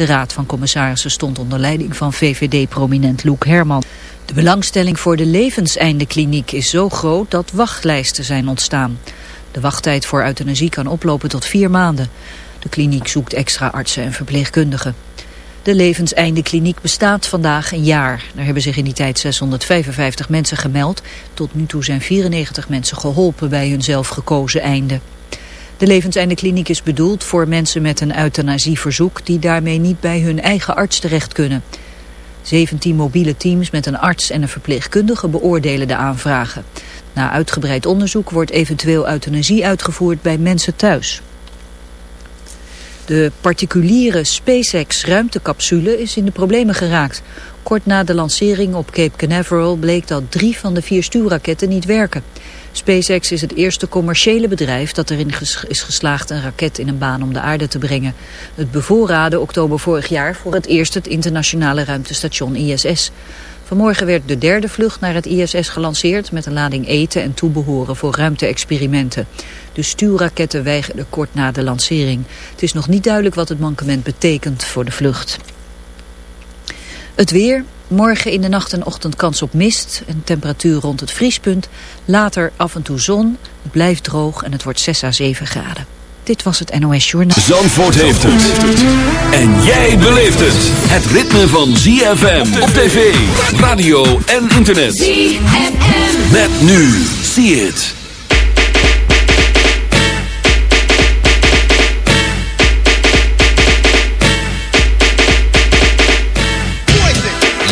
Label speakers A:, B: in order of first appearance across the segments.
A: De raad van commissarissen stond onder leiding van VVD-prominent Loek Herman. De belangstelling voor de levenseindekliniek is zo groot dat wachtlijsten zijn ontstaan. De wachttijd voor euthanasie kan oplopen tot vier maanden. De kliniek zoekt extra artsen en verpleegkundigen. De levenseindekliniek bestaat vandaag een jaar. Er hebben zich in die tijd 655 mensen gemeld. Tot nu toe zijn 94 mensen geholpen bij hun zelfgekozen einde. De levenseindekliniek is bedoeld voor mensen met een euthanasieverzoek... die daarmee niet bij hun eigen arts terecht kunnen. 17 mobiele teams met een arts en een verpleegkundige beoordelen de aanvragen. Na uitgebreid onderzoek wordt eventueel euthanasie uitgevoerd bij mensen thuis. De particuliere SpaceX ruimtecapsule is in de problemen geraakt. Kort na de lancering op Cape Canaveral bleek dat drie van de vier stuurraketten niet werken. SpaceX is het eerste commerciële bedrijf dat erin is geslaagd een raket in een baan om de aarde te brengen. Het bevoorraadde oktober vorig jaar voor het eerst het internationale ruimtestation ISS. Vanmorgen werd de derde vlucht naar het ISS gelanceerd met een lading eten en toebehoren voor ruimte-experimenten. De stuurraketten weigerden kort na de lancering. Het is nog niet duidelijk wat het mankement betekent voor de vlucht. Het weer, morgen in de nacht en ochtend kans op mist, een temperatuur rond het vriespunt. Later af en toe zon, het blijft droog en het wordt 6 à 7 graden. Dit was het NOS Journaal.
B: Zandvoort heeft het. En jij beleeft het. Het ritme van ZFM op tv, radio en internet. ZFM. Met nu. See it.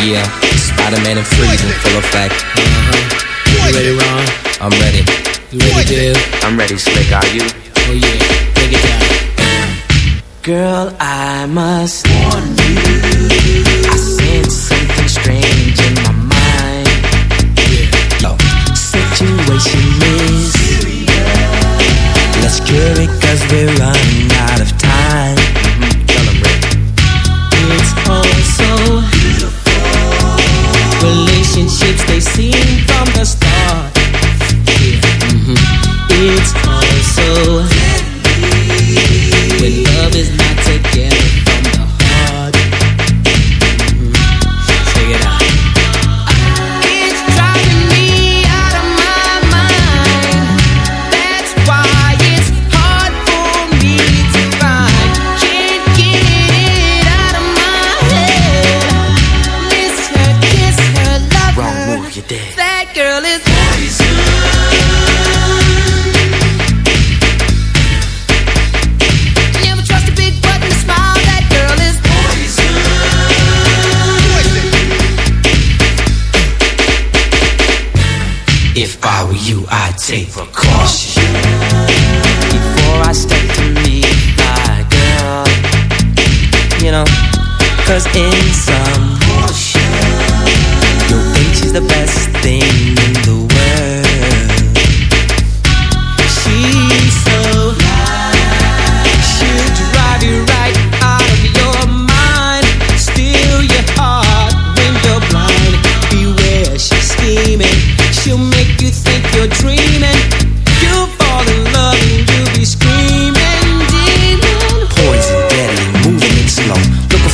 C: Yeah, Spider-Man and Freeze in full effect. Uh-huh.
D: You ready, Ron?
C: I'm ready.
D: You ready, Dave?
E: I'm ready, Slick. Are you?
D: Oh yeah, take it down.
C: Girl, I must warn you. I sense something strange in my mind. Yeah. Oh. Situation is serious. Let's cure it cause we're running out of time. Seem from the start. Cause in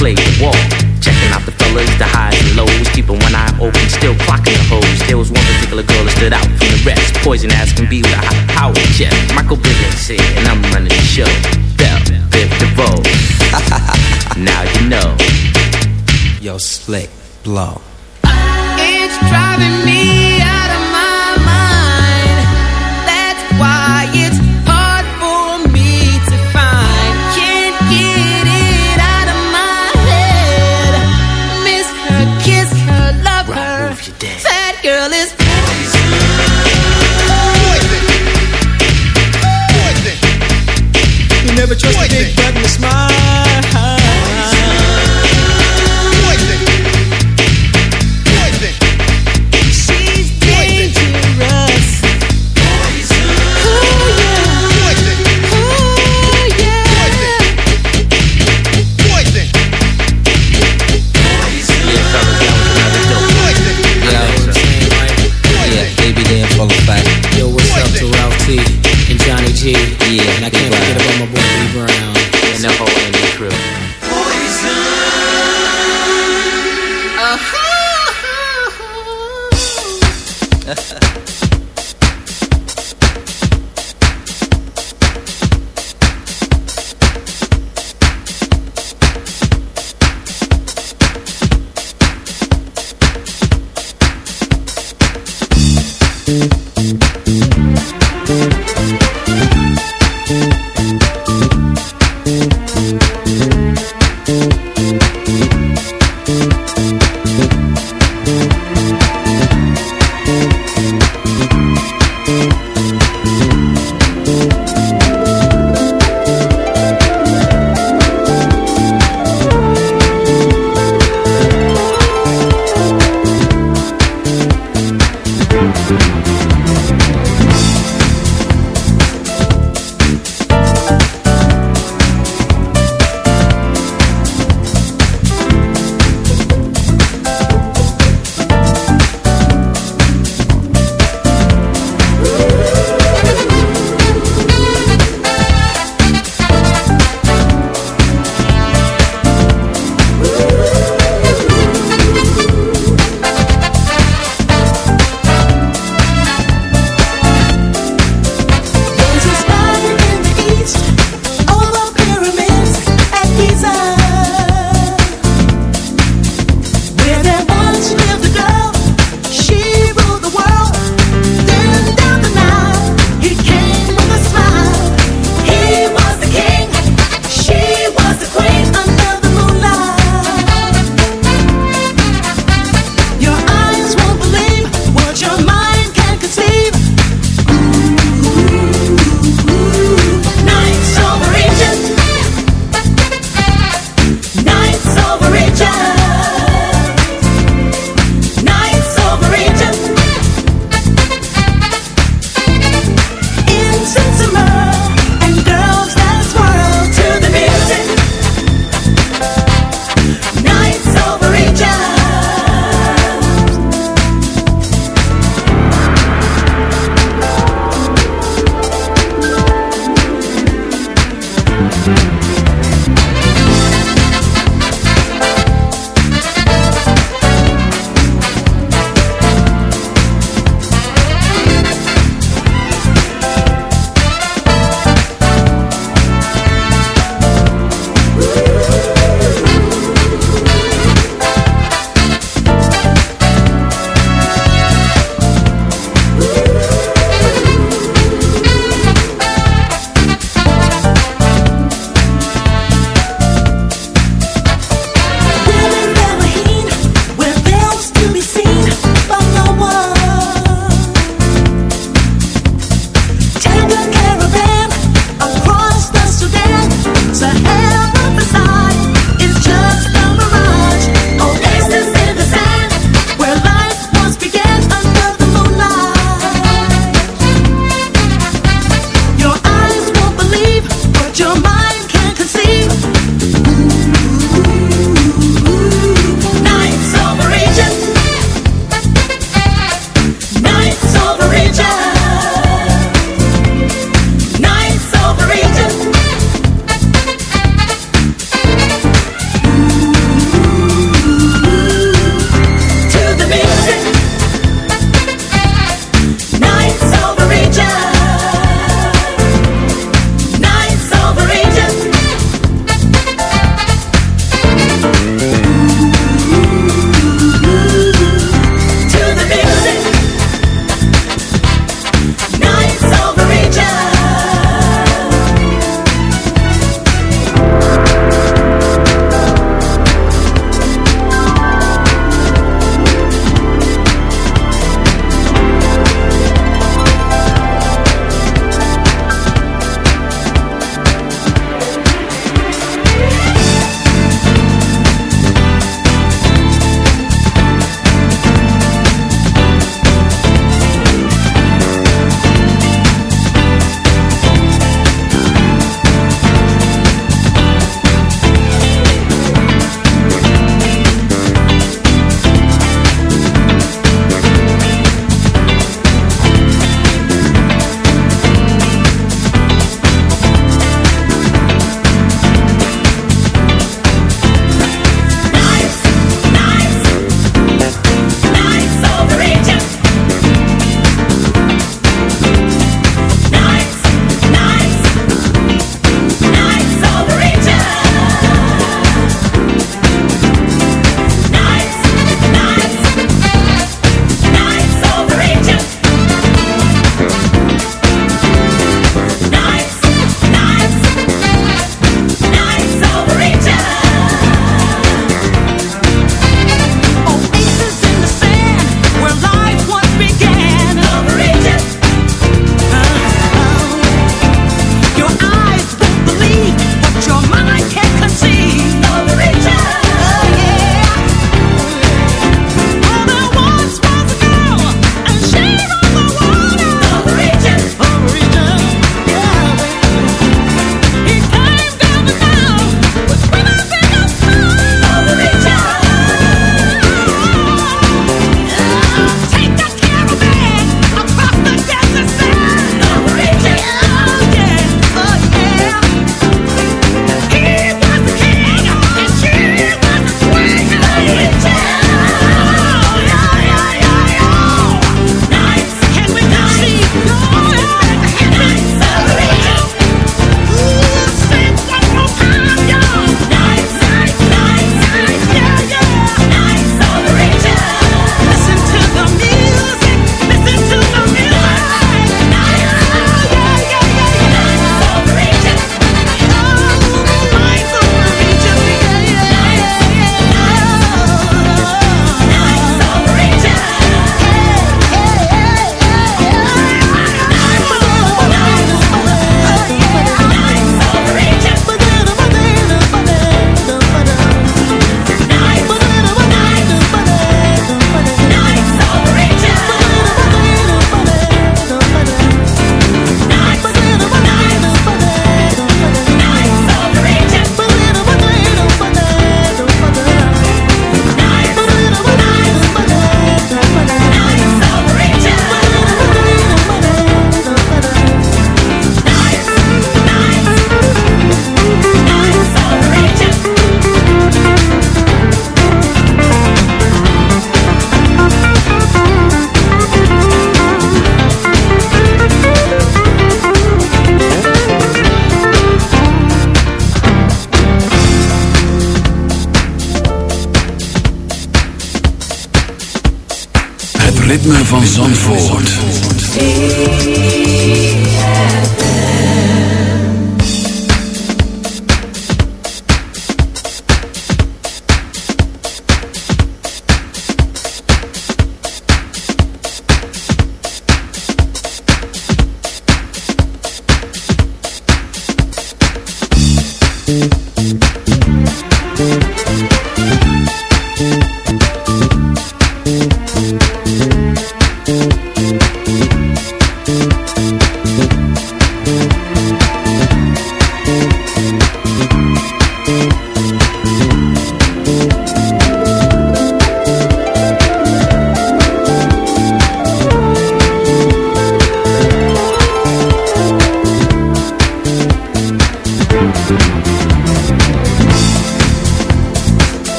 E: Played the wall. Checking out the fellas, the highs and lows. Keeping one eye open, still clocking the hoes. There was one particular girl that stood out from the rest. Poison ass can be with a high power chest. Michael Bivens here, and I'm running the show. Bell, Biv DeVoe. now you know.
F: Yo, slick, blow.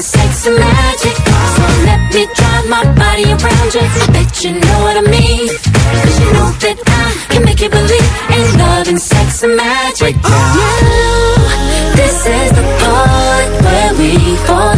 G: and sex and magic. So let me drive my body around you. I bet you know what I mean. Cause you know that I can make you believe in love and sex and magic. Now, oh, this is the part where we fall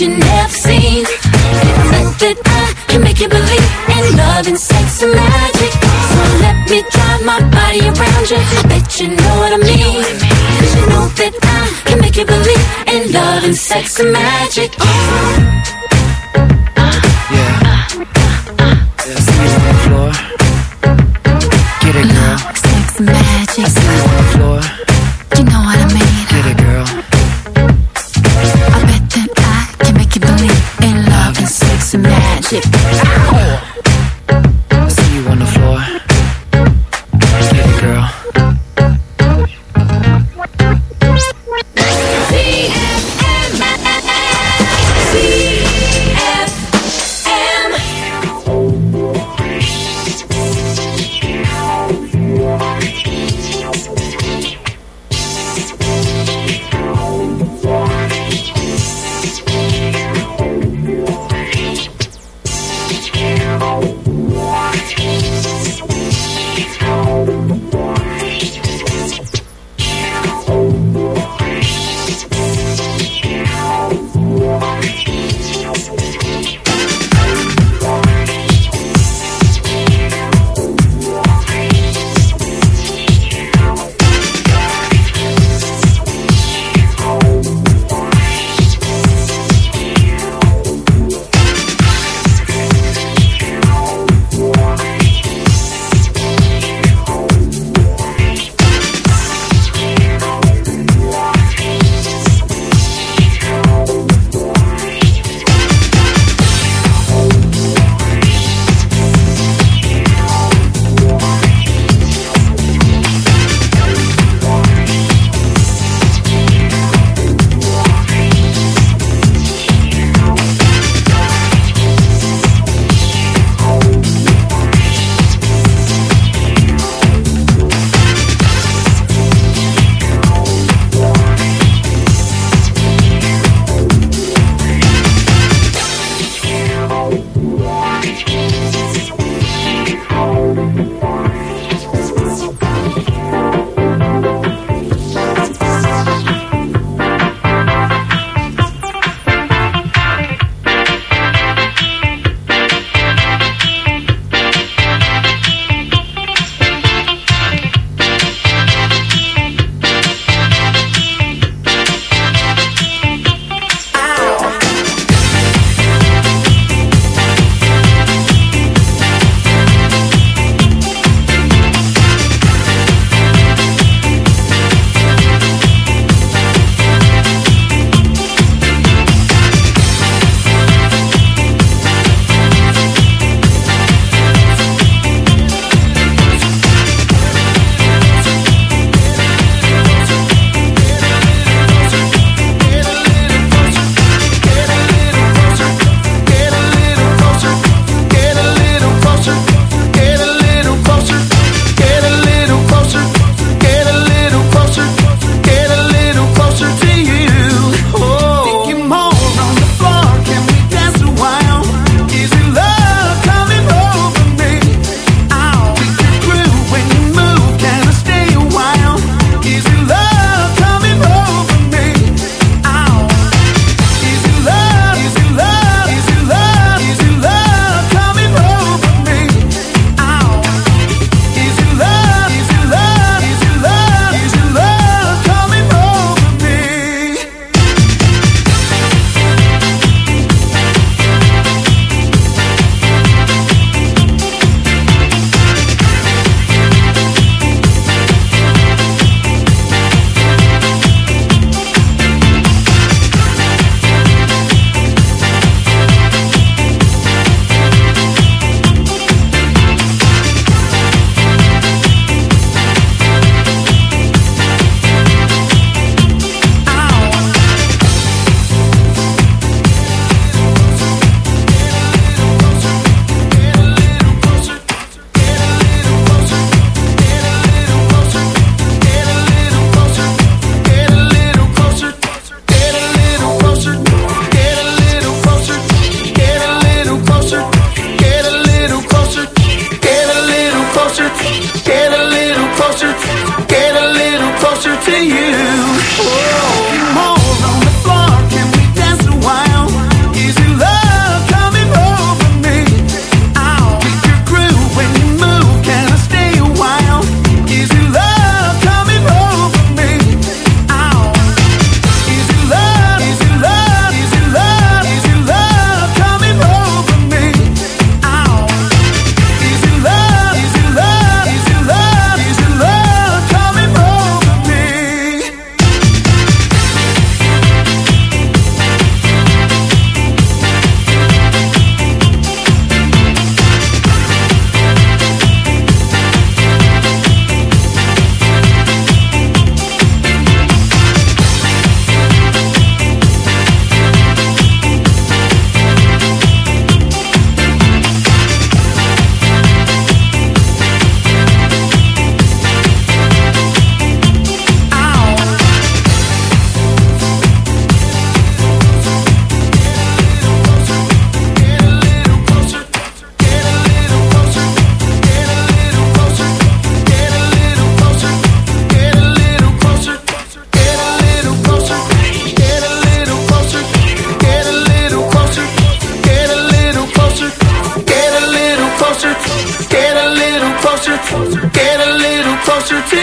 G: you never seen. Think that I can make you believe in love and sex and magic. So let me drive my body around you. I bet you know what I mean. Cause you know that I can make you believe in love and sex and magic.
H: Oh.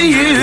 I: You.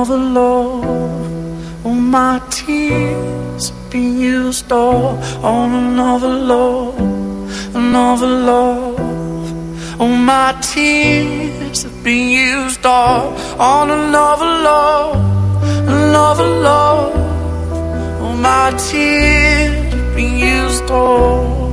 I: of a love All my tears being used all On another love, another love All my tears have been used all On another love, another love All my tears being used all.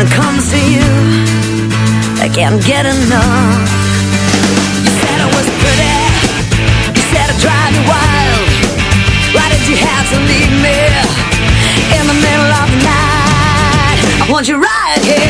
I: When it
J: comes to you. I can't get enough. You said I was pretty. You said I drive you wild. Why did you have to leave me In the middle of the night? I want you right here.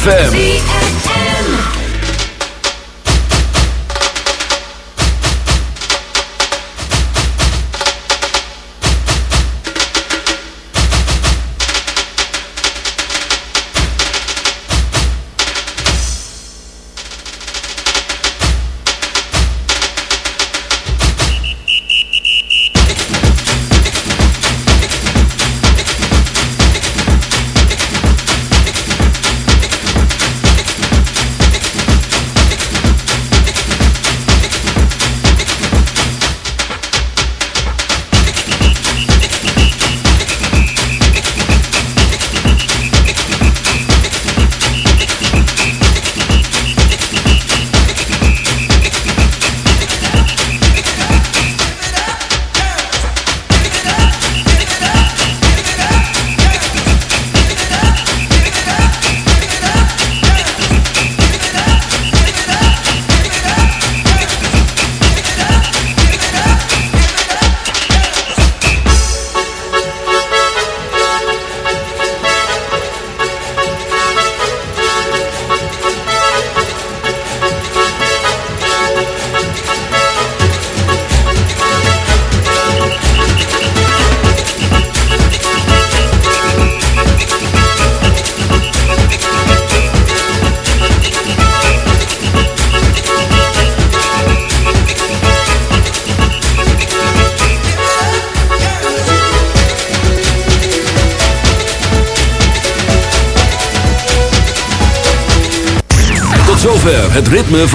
B: ZFM.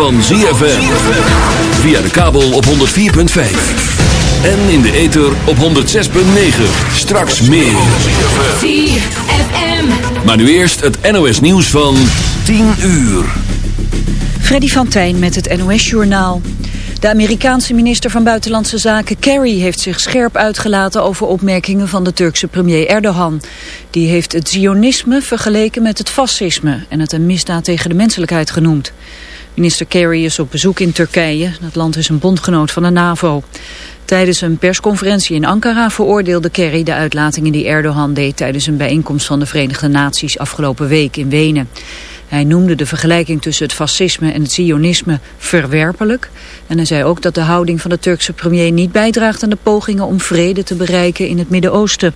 B: Van ZFM. Via de kabel op 104.5. En in de ether op 106.9. Straks meer.
G: ZFM.
B: Maar nu eerst het NOS nieuws van 10 uur.
A: Freddy van Tijn met het NOS-journaal. De Amerikaanse minister van Buitenlandse Zaken Kerry heeft zich scherp uitgelaten over opmerkingen van de Turkse premier Erdogan. Die heeft het zionisme vergeleken met het fascisme en het een misdaad tegen de menselijkheid genoemd. Minister Kerry is op bezoek in Turkije. Dat land is een bondgenoot van de NAVO. Tijdens een persconferentie in Ankara veroordeelde Kerry de uitlatingen die Erdogan deed tijdens een bijeenkomst van de Verenigde Naties afgelopen week in Wenen. Hij noemde de vergelijking tussen het fascisme en het zionisme verwerpelijk. En hij zei ook dat de houding van de Turkse premier niet bijdraagt aan de pogingen om vrede te bereiken in het Midden-Oosten.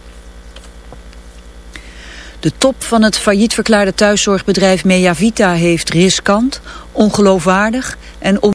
A: De top van het failliet verklaarde thuiszorgbedrijf Meavita heeft riskant, ongeloofwaardig en on